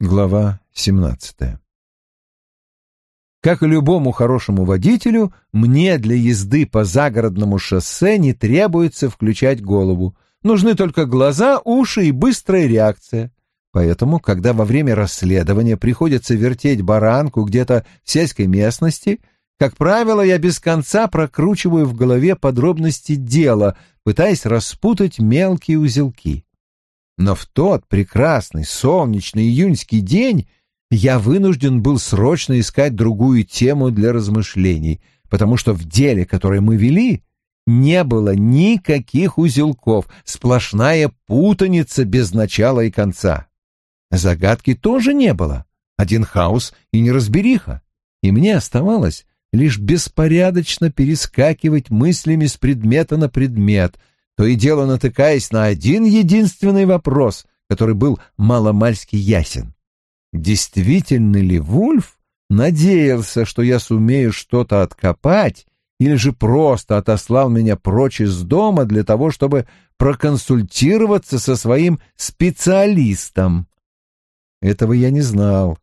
Глава 17 Как и любому хорошему водителю, мне для езды по загородному шоссе не требуется включать голову. Нужны только глаза, уши и быстрая реакция. Поэтому, когда во время расследования приходится вертеть баранку где-то в сельской местности, как правило, я без конца прокручиваю в голове подробности дела, пытаясь распутать мелкие узелки. Но в тот прекрасный солнечный июньский день я вынужден был срочно искать другую тему для размышлений, потому что в деле, которое мы вели, не было никаких узелков, сплошная путаница без начала и конца. Загадки тоже не было, один хаос и неразбериха, и мне оставалось лишь беспорядочно перескакивать мыслями с предмета на предмет, то и дело натыкаясь на один единственный вопрос, который был маломальски ясен. Действительно ли Вульф надеялся, что я сумею что-то откопать, или же просто отослал меня прочь из дома для того, чтобы проконсультироваться со своим специалистом? Этого я не знал.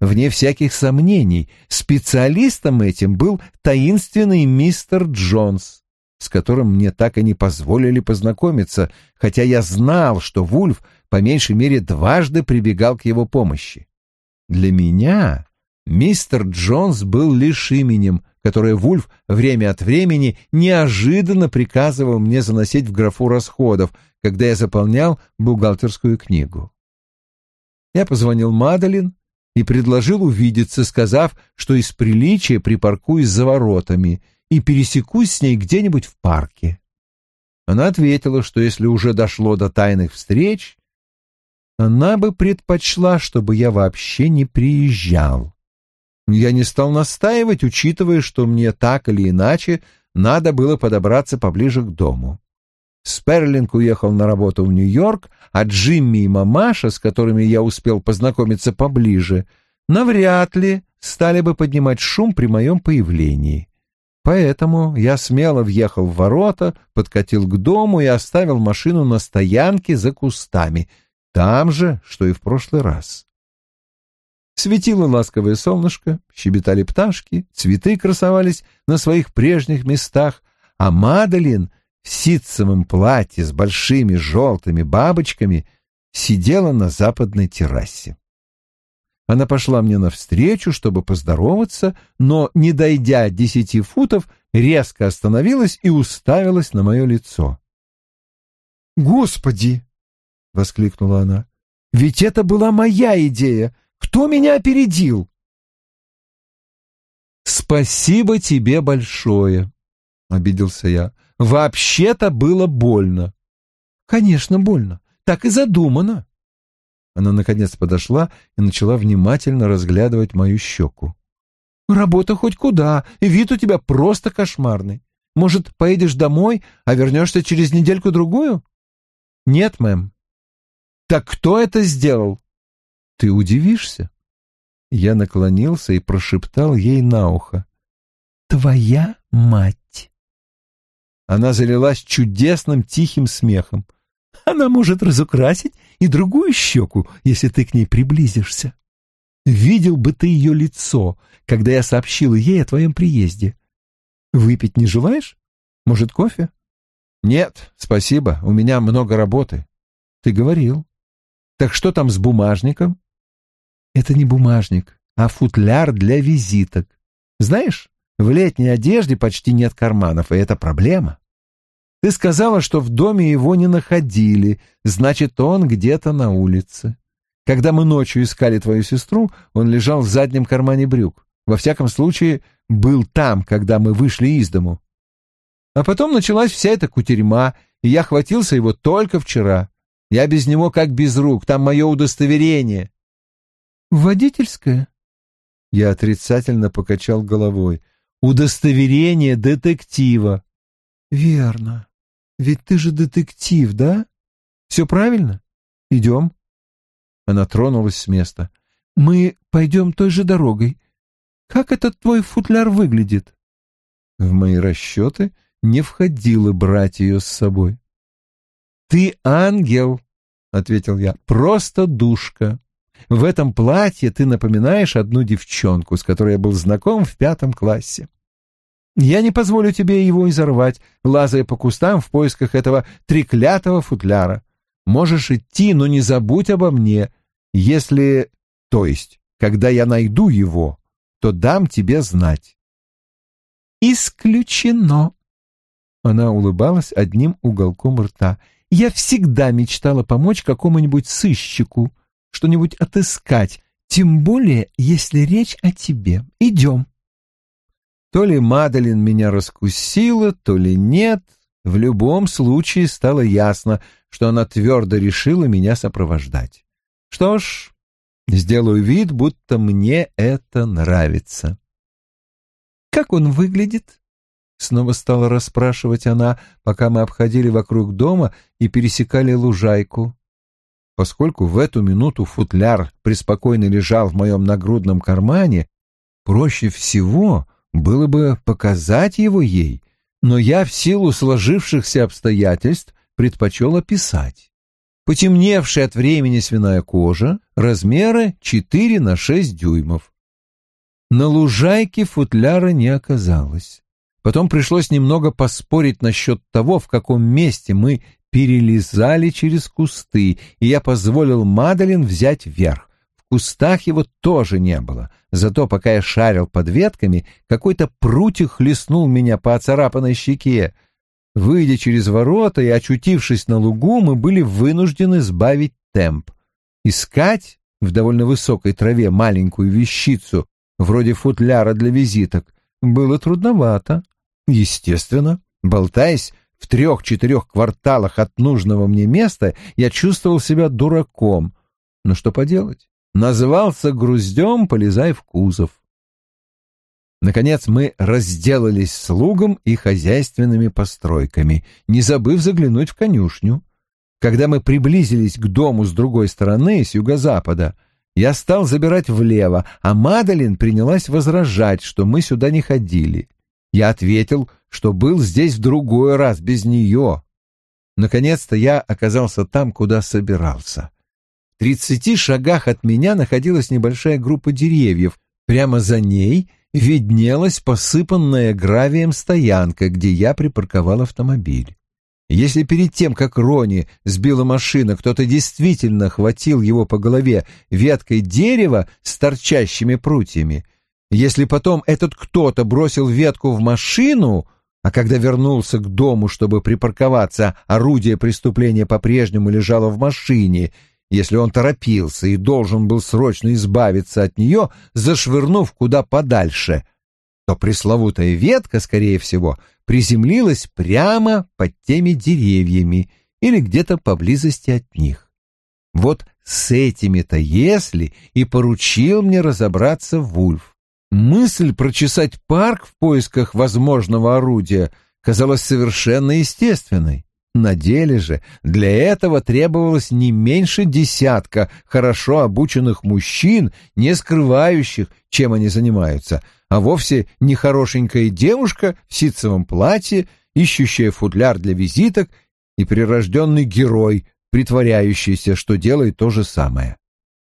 Вне всяких сомнений, специалистом этим был таинственный мистер Джонс с которым мне так и не позволили познакомиться, хотя я знал, что Вульф по меньшей мере дважды прибегал к его помощи. Для меня мистер Джонс был лишь именем, которое Вульф время от времени неожиданно приказывал мне заносить в графу расходов, когда я заполнял бухгалтерскую книгу. Я позвонил Мадалин и предложил увидеться, сказав, что из приличия припаркуюсь за воротами и пересекусь с ней где-нибудь в парке. Она ответила, что если уже дошло до тайных встреч, она бы предпочла, чтобы я вообще не приезжал. Я не стал настаивать, учитывая, что мне так или иначе надо было подобраться поближе к дому. Сперлинг уехал на работу в Нью-Йорк, а Джимми и мамаша, с которыми я успел познакомиться поближе, навряд ли стали бы поднимать шум при моем появлении. Поэтому я смело въехал в ворота, подкатил к дому и оставил машину на стоянке за кустами, там же, что и в прошлый раз. Светило ласковое солнышко, щебетали пташки, цветы красовались на своих прежних местах, а Мадалин в ситцевом платье с большими желтыми бабочками сидела на западной террасе. Она пошла мне навстречу, чтобы поздороваться, но, не дойдя десяти футов, резко остановилась и уставилась на мое лицо. «Господи!» — воскликнула она. «Ведь это была моя идея! Кто меня опередил?» «Спасибо тебе большое!» — обиделся я. «Вообще-то было больно». «Конечно, больно. Так и задумано». Она, наконец, подошла и начала внимательно разглядывать мою щеку. «Работа хоть куда, и вид у тебя просто кошмарный. Может, поедешь домой, а вернешься через недельку-другую?» «Нет, мэм». «Так кто это сделал?» «Ты удивишься?» Я наклонился и прошептал ей на ухо. «Твоя мать!» Она залилась чудесным тихим смехом. Она может разукрасить и другую щеку, если ты к ней приблизишься. Видел бы ты ее лицо, когда я сообщил ей о твоем приезде. Выпить не желаешь? Может, кофе? Нет, спасибо, у меня много работы. Ты говорил. Так что там с бумажником? Это не бумажник, а футляр для визиток. Знаешь, в летней одежде почти нет карманов, и это проблема. Ты сказала, что в доме его не находили, значит, он где-то на улице. Когда мы ночью искали твою сестру, он лежал в заднем кармане брюк. Во всяком случае, был там, когда мы вышли из дому. А потом началась вся эта кутерьма, и я хватился его только вчера. Я без него как без рук, там мое удостоверение. Водительское? Я отрицательно покачал головой. Удостоверение детектива. Верно. Ведь ты же детектив, да? Все правильно? Идем. Она тронулась с места. Мы пойдем той же дорогой. Как этот твой футляр выглядит? В мои расчеты не входило брать ее с собой. Ты ангел, — ответил я, — просто душка. В этом платье ты напоминаешь одну девчонку, с которой я был знаком в пятом классе. Я не позволю тебе его изорвать, лазая по кустам в поисках этого треклятого футляра. Можешь идти, но не забудь обо мне. Если... То есть, когда я найду его, то дам тебе знать. Исключено. Она улыбалась одним уголком рта. Я всегда мечтала помочь какому-нибудь сыщику, что-нибудь отыскать, тем более, если речь о тебе. Идем. То ли Мадалин меня раскусила, то ли нет. В любом случае стало ясно, что она твердо решила меня сопровождать. Что ж, сделаю вид, будто мне это нравится. «Как он выглядит?» Снова стала расспрашивать она, пока мы обходили вокруг дома и пересекали лужайку. Поскольку в эту минуту футляр преспокойно лежал в моем нагрудном кармане, проще всего было бы показать его ей, но я в силу сложившихся обстоятельств предпочел описать. Потемневшая от времени свиная кожа, размеры 4 на 6 дюймов. На лужайке футляра не оказалось. Потом пришлось немного поспорить насчет того, в каком месте мы перелезали через кусты, и я позволил Мадалин взять верх кустах его тоже не было. Зато пока я шарил под ветками, какой-то прутик хлестнул меня по оцарапанной щеке. Выйдя через ворота и очутившись на лугу, мы были вынуждены сбавить темп. Искать в довольно высокой траве маленькую вещицу, вроде футляра для визиток, было трудновато. Естественно, болтаясь в трех-четырех кварталах от нужного мне места, я чувствовал себя дураком. Но что поделать? Назывался груздем, полезай в кузов. Наконец мы разделались с лугом и хозяйственными постройками, не забыв заглянуть в конюшню. Когда мы приблизились к дому с другой стороны, с юго-запада, я стал забирать влево, а Мадалин принялась возражать, что мы сюда не ходили. Я ответил, что был здесь в другой раз без нее. Наконец-то я оказался там, куда собирался тридцати шагах от меня находилась небольшая группа деревьев. Прямо за ней виднелась посыпанная гравием стоянка, где я припарковал автомобиль. Если перед тем, как Рони сбила машина, кто-то действительно хватил его по голове веткой дерева с торчащими прутьями, если потом этот кто-то бросил ветку в машину, а когда вернулся к дому, чтобы припарковаться, орудие преступления по-прежнему лежало в машине — если он торопился и должен был срочно избавиться от нее, зашвырнув куда подальше, то пресловутая ветка, скорее всего, приземлилась прямо под теми деревьями или где-то поблизости от них. Вот с этими-то если и поручил мне разобраться Вульф. Мысль прочесать парк в поисках возможного орудия казалась совершенно естественной. На деле же для этого требовалось не меньше десятка хорошо обученных мужчин, не скрывающих, чем они занимаются, а вовсе не хорошенькая девушка в ситцевом платье, ищущая футляр для визиток, и прирожденный герой, притворяющийся, что делает то же самое.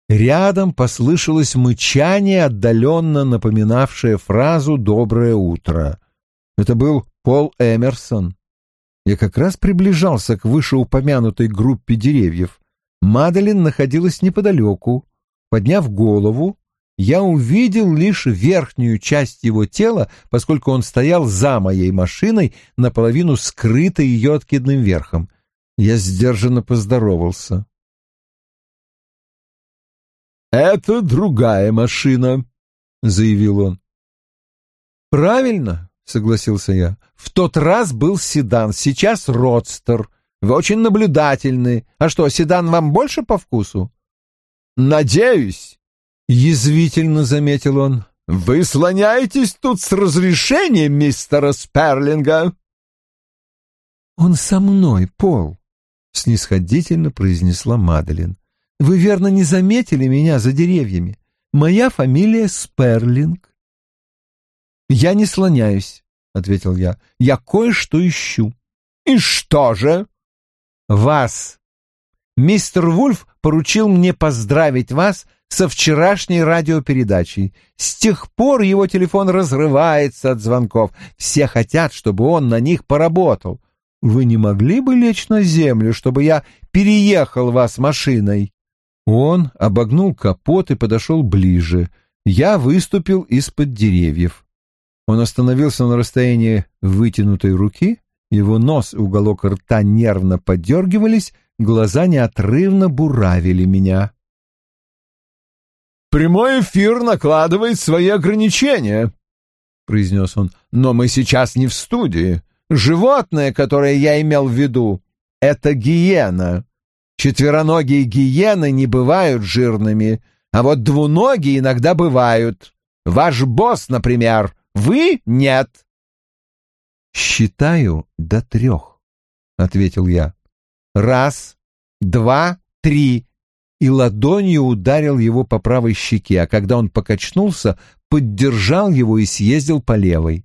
Рядом послышалось мычание, отдаленно напоминавшее фразу «доброе утро». Это был Пол Эмерсон. Я как раз приближался к вышеупомянутой группе деревьев. Мадалин находилась неподалеку. Подняв голову, я увидел лишь верхнюю часть его тела, поскольку он стоял за моей машиной, наполовину скрытой ее откидным верхом. Я сдержанно поздоровался. «Это другая машина», — заявил он. «Правильно. — согласился я. «В тот раз был седан, сейчас родстер. Вы очень наблюдательны. А что, седан вам больше по вкусу?» «Надеюсь», — язвительно заметил он. «Вы слоняетесь тут с разрешением мистера Сперлинга?» «Он со мной, Пол», — снисходительно произнесла Маделин. «Вы верно не заметили меня за деревьями. Моя фамилия Сперлинг. «Я не слоняюсь», — ответил я. «Я кое-что ищу». «И что же?» «Вас. Мистер Вульф поручил мне поздравить вас со вчерашней радиопередачей. С тех пор его телефон разрывается от звонков. Все хотят, чтобы он на них поработал. Вы не могли бы лечь на землю, чтобы я переехал вас машиной?» Он обогнул капот и подошел ближе. Я выступил из-под деревьев. Он остановился на расстоянии вытянутой руки, его нос и уголок рта нервно подергивались, глаза неотрывно буравили меня. «Прямой эфир накладывает свои ограничения», — произнес он, — «но мы сейчас не в студии. Животное, которое я имел в виду, — это гиена. Четвероногие гиены не бывают жирными, а вот двуногие иногда бывают. Ваш босс, например, вы — нет. «Считаю до трех», — ответил я. «Раз, два, три». И ладонью ударил его по правой щеке, а когда он покачнулся, поддержал его и съездил по левой.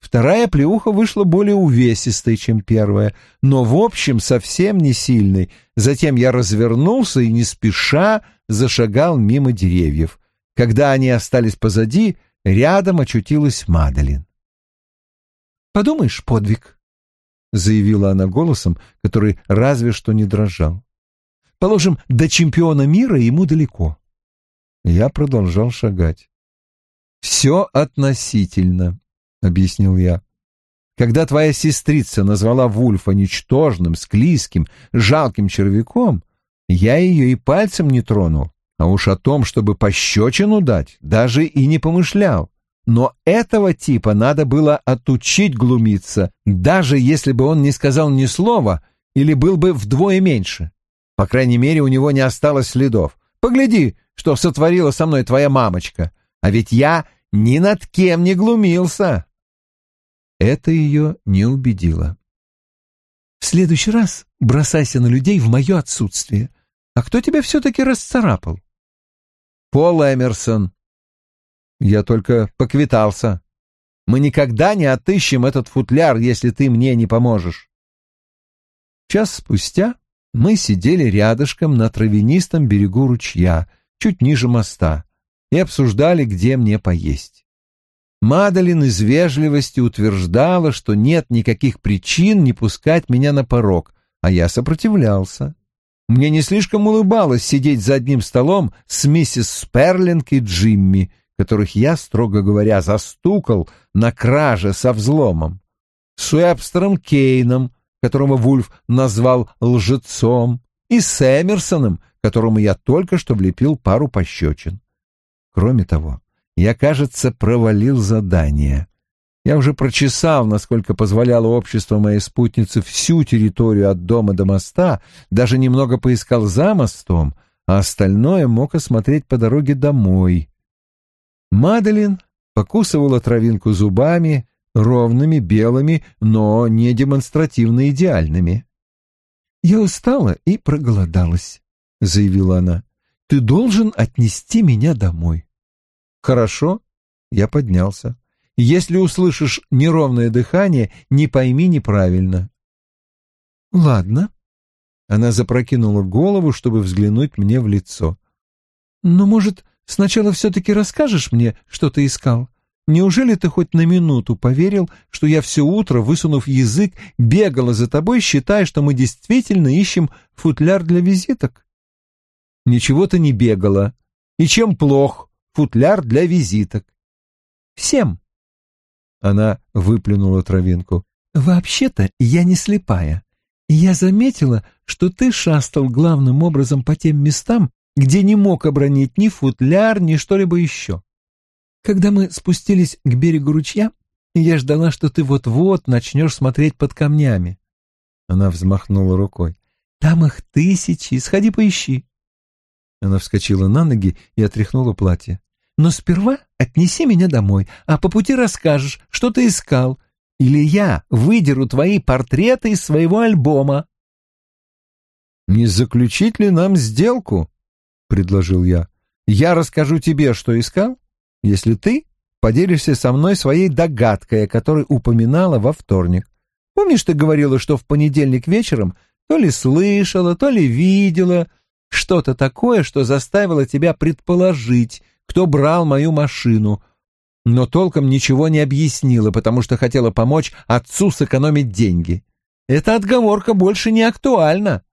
Вторая плеуха вышла более увесистой, чем первая, но в общем совсем не сильной. Затем я развернулся и не спеша зашагал мимо деревьев. Когда они остались позади, рядом очутилась Мадалин. «Подумаешь, подвиг», — заявила она голосом, который разве что не дрожал. «Положим, до чемпиона мира ему далеко». Я продолжал шагать. «Все относительно», — объяснил я. «Когда твоя сестрица назвала Вульфа ничтожным, склизким, жалким червяком, я ее и пальцем не тронул, а уж о том, чтобы пощечину дать, даже и не помышлял. Но этого типа надо было отучить глумиться, даже если бы он не сказал ни слова или был бы вдвое меньше. По крайней мере, у него не осталось следов. Погляди, что сотворила со мной твоя мамочка. А ведь я ни над кем не глумился. Это ее не убедило. «В следующий раз бросайся на людей в мое отсутствие. А кто тебя все-таки расцарапал?» «Пол Эмерсон». «Я только поквитался. Мы никогда не отыщем этот футляр, если ты мне не поможешь». Час спустя мы сидели рядышком на травянистом берегу ручья, чуть ниже моста, и обсуждали, где мне поесть. Мадалин из вежливости утверждала, что нет никаких причин не пускать меня на порог, а я сопротивлялся. Мне не слишком улыбалось сидеть за одним столом с миссис Сперлинг и Джимми, которых я, строго говоря, застукал на краже со взломом, с Уэбстером Кейном, которого Вульф назвал лжецом, и с Эмерсоном, которому я только что влепил пару пощечин. Кроме того, я, кажется, провалил задание. Я уже прочесал, насколько позволяло общество моей спутницы, всю территорию от дома до моста, даже немного поискал за мостом, а остальное мог осмотреть по дороге домой. Маделин покусывала травинку зубами, ровными, белыми, но не демонстративно идеальными. «Я устала и проголодалась», — заявила она. «Ты должен отнести меня домой». «Хорошо». Я поднялся. «Если услышишь неровное дыхание, не пойми неправильно». «Ладно». Она запрокинула голову, чтобы взглянуть мне в лицо. «Но, может, сначала все-таки расскажешь мне, что ты искал? Неужели ты хоть на минуту поверил, что я все утро, высунув язык, бегала за тобой, считая, что мы действительно ищем футляр для визиток?» «Ничего ты не бегала. И чем плох?» футляр для визиток. Всем. Она выплюнула травинку. Вообще-то я не слепая. Я заметила, что ты шастал главным образом по тем местам, где не мог обронить ни футляр, ни что-либо еще. Когда мы спустились к берегу ручья, я ждала, что ты вот-вот начнешь смотреть под камнями. Она взмахнула рукой. Там их тысячи, сходи поищи. Она вскочила на ноги и отряхнула платье. «Но сперва отнеси меня домой, а по пути расскажешь, что ты искал, или я выдеру твои портреты из своего альбома». «Не заключить ли нам сделку?» — предложил я. «Я расскажу тебе, что искал, если ты поделишься со мной своей догадкой, о которой упоминала во вторник. Помнишь, ты говорила, что в понедельник вечером то ли слышала, то ли видела Что-то такое, что заставило тебя предположить, кто брал мою машину, но толком ничего не объяснила, потому что хотела помочь отцу сэкономить деньги. Эта отговорка больше не актуальна.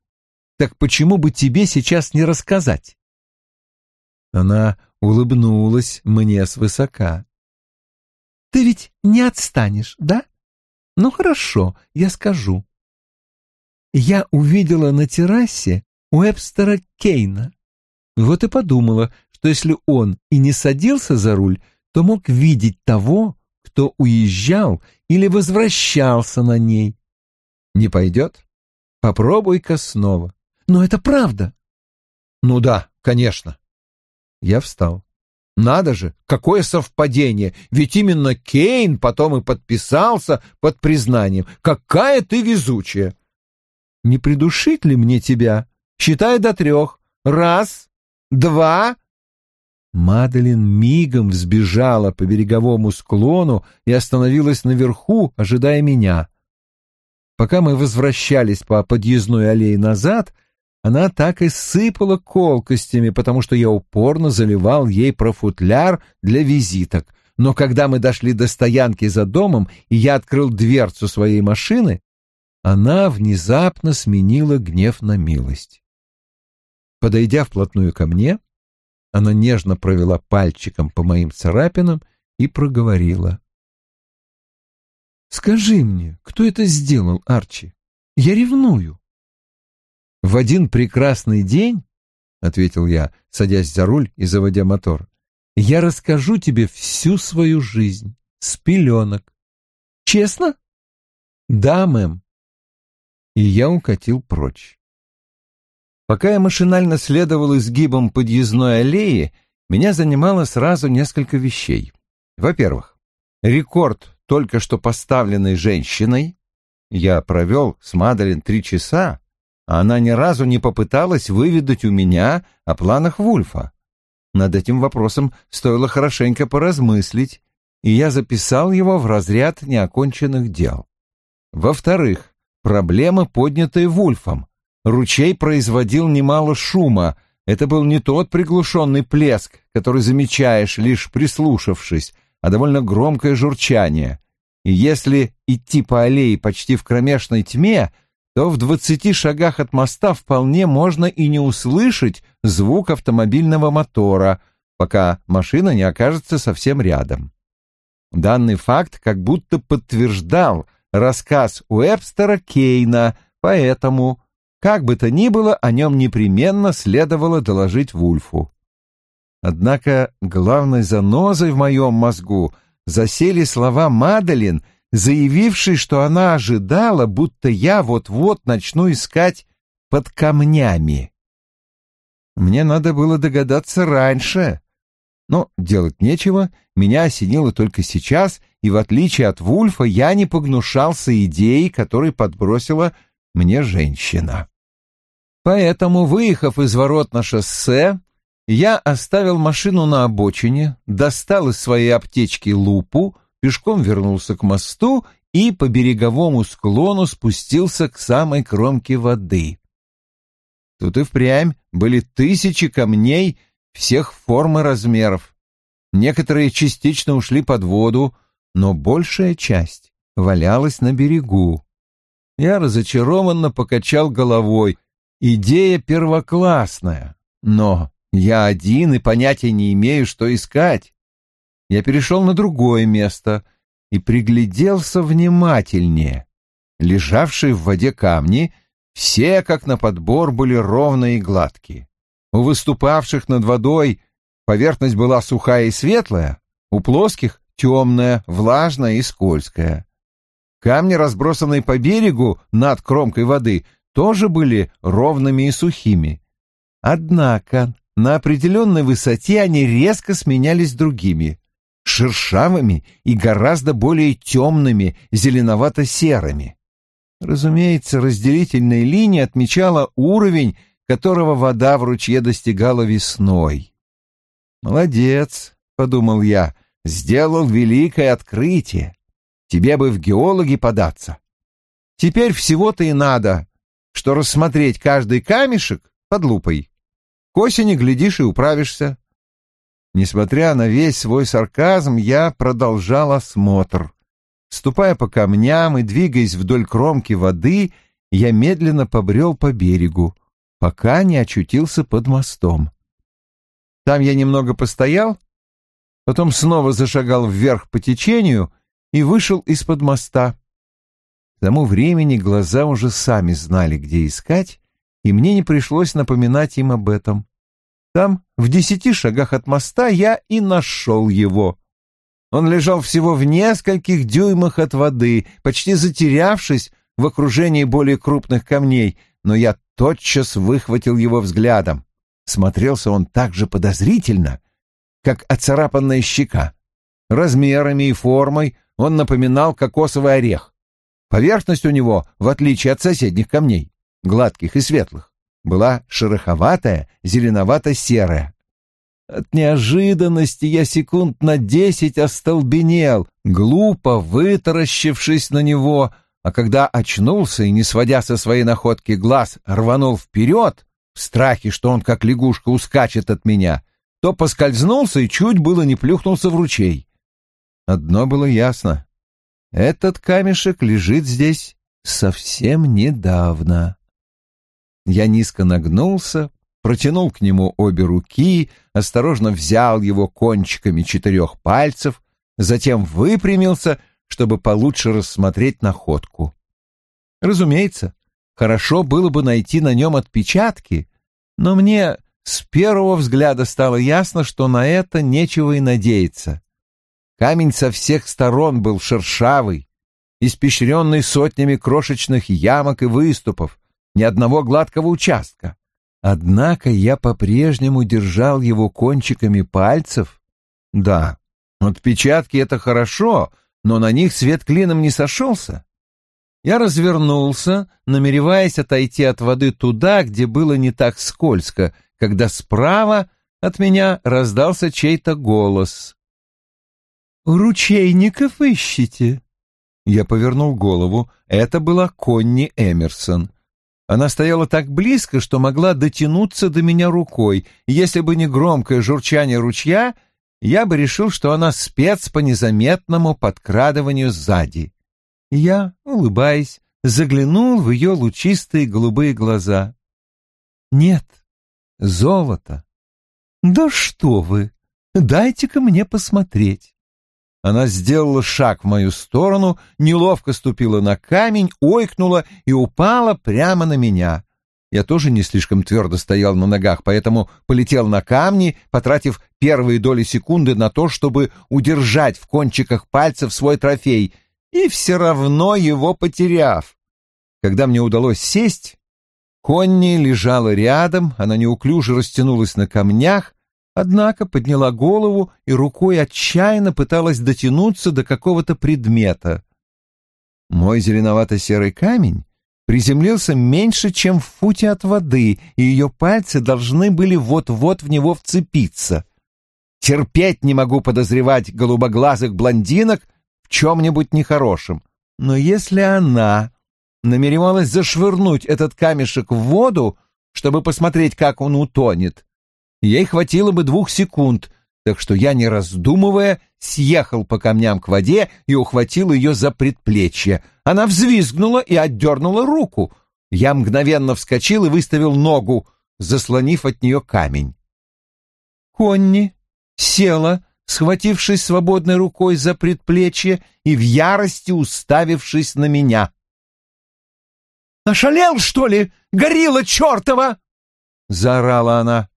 Так почему бы тебе сейчас не рассказать? Она улыбнулась мне свысока. Ты ведь не отстанешь, да? Ну хорошо, я скажу. Я увидела на террасе Уэбстера Кейна. Вот и подумала, что если он и не садился за руль, то мог видеть того, кто уезжал или возвращался на ней. Не пойдет? Попробуй-ка снова. Но это правда. Ну да, конечно. Я встал. Надо же, какое совпадение! Ведь именно Кейн потом и подписался под признанием. Какая ты везучая! Не придушить ли мне тебя? Считай до трех. Раз, два... Маделин мигом взбежала по береговому склону и остановилась наверху, ожидая меня. Пока мы возвращались по подъездной аллее назад, она так и сыпала колкостями, потому что я упорно заливал ей про футляр для визиток. Но когда мы дошли до стоянки за домом, и я открыл дверцу своей машины, она внезапно сменила гнев на милость. Подойдя вплотную ко мне, она нежно провела пальчиком по моим царапинам и проговорила. «Скажи мне, кто это сделал, Арчи? Я ревную». «В один прекрасный день, — ответил я, садясь за руль и заводя мотор, — я расскажу тебе всю свою жизнь, с пеленок. Честно?» «Да, мэм». И я укатил прочь. Пока я машинально следовал изгибам подъездной аллеи, меня занимало сразу несколько вещей. Во-первых, рекорд только что поставленной женщиной. Я провел с Маделин три часа, а она ни разу не попыталась выведать у меня о планах Вульфа. Над этим вопросом стоило хорошенько поразмыслить, и я записал его в разряд неоконченных дел. Во-вторых, проблема, поднятая Вульфом. Ручей производил немало шума. Это был не тот приглушенный плеск, который замечаешь, лишь прислушавшись, а довольно громкое журчание. И если идти по аллее почти в кромешной тьме, то в двадцати шагах от моста вполне можно и не услышать звук автомобильного мотора, пока машина не окажется совсем рядом. Данный факт как будто подтверждал рассказ Уэбстера Кейна, поэтому как бы то ни было, о нем непременно следовало доложить Вульфу. Однако главной занозой в моем мозгу засели слова Мадалин, заявившей, что она ожидала, будто я вот-вот начну искать под камнями. Мне надо было догадаться раньше. Но делать нечего, меня осенило только сейчас, и в отличие от Вульфа я не погнушался идеей, которой подбросила мне женщина. Поэтому, выехав из ворот на шоссе, я оставил машину на обочине, достал из своей аптечки лупу, пешком вернулся к мосту и по береговому склону спустился к самой кромке воды. Тут и впрямь были тысячи камней всех форм и размеров. Некоторые частично ушли под воду, но большая часть валялась на берегу. Я разочарованно покачал головой. Идея первоклассная, но я один и понятия не имею, что искать. Я перешел на другое место и пригляделся внимательнее. Лежавшие в воде камни все, как на подбор, были ровные и гладкие. У выступавших над водой поверхность была сухая и светлая, у плоских — темная, влажная и скользкая. Камни, разбросанные по берегу над кромкой воды, тоже были ровными и сухими. Однако на определенной высоте они резко сменялись другими, шершавыми и гораздо более темными, зеленовато-серыми. Разумеется, разделительная линия отмечала уровень, которого вода в ручье достигала весной. «Молодец», — подумал я, — «сделал великое открытие. Тебе бы в геологи податься. Теперь всего-то и надо что рассмотреть каждый камешек под лупой К осени, глядишь, и управишься. Несмотря на весь свой сарказм, я продолжал осмотр. Ступая по камням и двигаясь вдоль кромки воды, я медленно побрел по берегу, пока не очутился под мостом. Там я немного постоял, потом снова зашагал вверх по течению и вышел из-под моста. К тому времени глаза уже сами знали, где искать, и мне не пришлось напоминать им об этом. Там, в десяти шагах от моста, я и нашел его. Он лежал всего в нескольких дюймах от воды, почти затерявшись в окружении более крупных камней, но я тотчас выхватил его взглядом. Смотрелся он так же подозрительно, как оцарапанная щека. Размерами и формой он напоминал кокосовый орех. Поверхность у него, в отличие от соседних камней, гладких и светлых, была шероховатая, зеленовато-серая. От неожиданности я секунд на десять остолбенел, глупо вытаращившись на него, а когда очнулся и, не сводя со своей находки глаз, рванул вперед, в страхе, что он как лягушка ускачет от меня, то поскользнулся и чуть было не плюхнулся в ручей. Одно было ясно. Этот камешек лежит здесь совсем недавно. Я низко нагнулся, протянул к нему обе руки, осторожно взял его кончиками четырех пальцев, затем выпрямился, чтобы получше рассмотреть находку. Разумеется, хорошо было бы найти на нем отпечатки, но мне с первого взгляда стало ясно, что на это нечего и надеяться. Камень со всех сторон был шершавый, испещренный сотнями крошечных ямок и выступов, ни одного гладкого участка. Однако я по-прежнему держал его кончиками пальцев. Да, отпечатки — это хорошо, но на них свет клином не сошелся. Я развернулся, намереваясь отойти от воды туда, где было не так скользко, когда справа от меня раздался чей-то голос. «Ручейников ищите?» Я повернул голову. Это была Конни Эмерсон. Она стояла так близко, что могла дотянуться до меня рукой. Если бы не громкое журчание ручья, я бы решил, что она спец по незаметному подкрадыванию сзади. Я, улыбаясь, заглянул в ее лучистые голубые глаза. «Нет, золото». «Да что вы! Дайте-ка мне посмотреть». Она сделала шаг в мою сторону, неловко ступила на камень, ойкнула и упала прямо на меня. Я тоже не слишком твердо стоял на ногах, поэтому полетел на камни, потратив первые доли секунды на то, чтобы удержать в кончиках пальцев свой трофей, и все равно его потеряв. Когда мне удалось сесть, Конни лежала рядом, она неуклюже растянулась на камнях, однако подняла голову и рукой отчаянно пыталась дотянуться до какого-то предмета. Мой зеленовато-серый камень приземлился меньше, чем в футе от воды, и ее пальцы должны были вот-вот в него вцепиться. Терпеть не могу подозревать голубоглазых блондинок в чем-нибудь нехорошем. Но если она намеревалась зашвырнуть этот камешек в воду, чтобы посмотреть, как он утонет, Ей хватило бы двух секунд, так что я, не раздумывая, съехал по камням к воде и ухватил ее за предплечье. Она взвизгнула и отдернула руку. Я мгновенно вскочил и выставил ногу, заслонив от нее камень. Конни села, схватившись свободной рукой за предплечье и в ярости уставившись на меня. «Ошалел, что ли, горилла чертова?» — заорала она.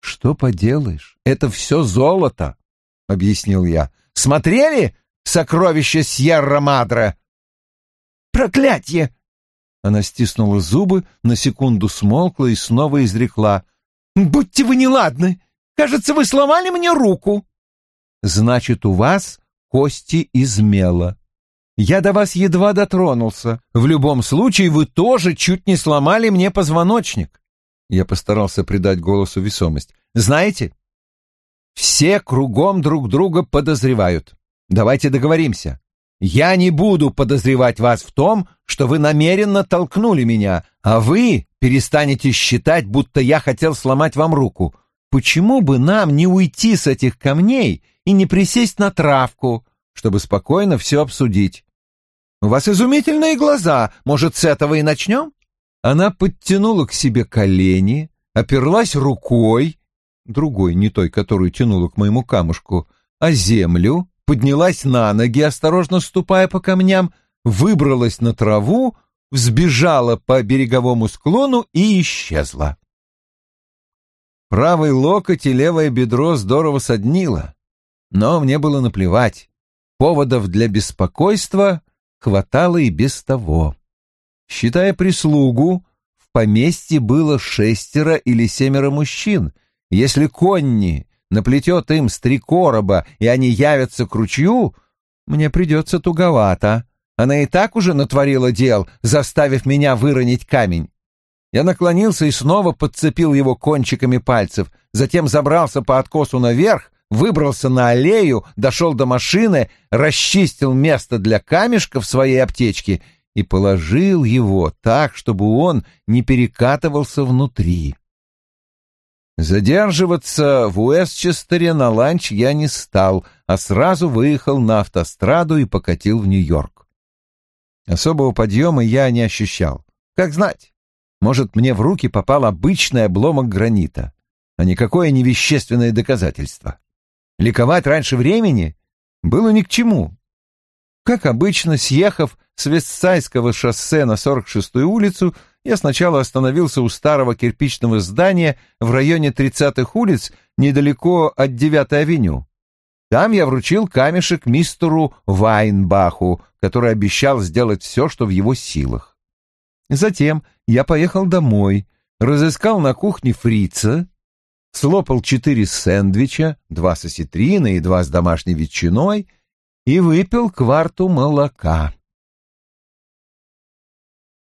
«Что поделаешь, это все золото», — объяснил я. «Смотрели сокровища Сьерра-Мадре?» «Проклятье!» Она стиснула зубы, на секунду смолкла и снова изрекла. «Будьте вы неладны! Кажется, вы сломали мне руку!» «Значит, у вас кости из мела. Я до вас едва дотронулся. В любом случае, вы тоже чуть не сломали мне позвоночник. Я постарался придать голосу весомость. «Знаете, все кругом друг друга подозревают. Давайте договоримся. Я не буду подозревать вас в том, что вы намеренно толкнули меня, а вы перестанете считать, будто я хотел сломать вам руку. Почему бы нам не уйти с этих камней и не присесть на травку, чтобы спокойно все обсудить? У вас изумительные глаза, может, с этого и начнем?» Она подтянула к себе колени, оперлась рукой, другой, не той, которую тянула к моему камушку, а землю, поднялась на ноги, осторожно ступая по камням, выбралась на траву, взбежала по береговому склону и исчезла. Правый локоть и левое бедро здорово соднило, но мне было наплевать. Поводов для беспокойства хватало и без того. Считая прислугу, в поместье было шестеро или семеро мужчин. Если Конни наплетет им с три короба, и они явятся к ручью, мне придется туговато. Она и так уже натворила дел, заставив меня выронить камень. Я наклонился и снова подцепил его кончиками пальцев, затем забрался по откосу наверх, выбрался на аллею, дошел до машины, расчистил место для камешка в своей аптечке и положил его так, чтобы он не перекатывался внутри. Задерживаться в Уэстчестере на ланч я не стал, а сразу выехал на автостраду и покатил в Нью-Йорк. Особого подъема я не ощущал. Как знать, может, мне в руки попал обычный обломок гранита, а никакое не вещественное доказательство. Ликовать раньше времени было ни к чему. Как обычно, съехав с Вестсайского шоссе на 46-ю улицу, я сначала остановился у старого кирпичного здания в районе 30-х улиц, недалеко от 9-й авеню. Там я вручил камешек мистеру Вайнбаху, который обещал сделать все, что в его силах. Затем я поехал домой, разыскал на кухне фрица, слопал четыре сэндвича, два с осетриной и два с домашней ветчиной и выпил кварту молока.